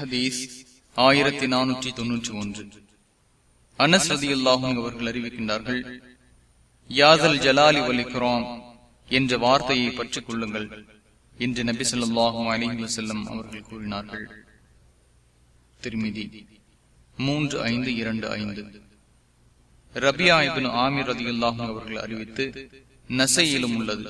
ஹதீஸ் ஆயிரத்தி நானூற்றி தொன்னூற்றி ஒன்று. அனஸ் ரதியுல்லாஹும் அவர்கள் அறிவிக்கின்றார்கள் யாதல் ஜலாலி வலிக்கிறோம் என்ற வார்த்தையை பற்றிக் கொள்ளுங்கள் என்று நபி சொல்லாஹும் அலிஹி வசல்லம் அவர்கள் கூறினார்கள். திருமிதி மூன்று ஐந்து இரண்டு ஐந்து. ரபியா இபின் ஆமீர் ரதியுல்லாஹும் அவர்கள் அறிவித்து நசையிலும் உள்ளது.